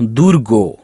Durgo.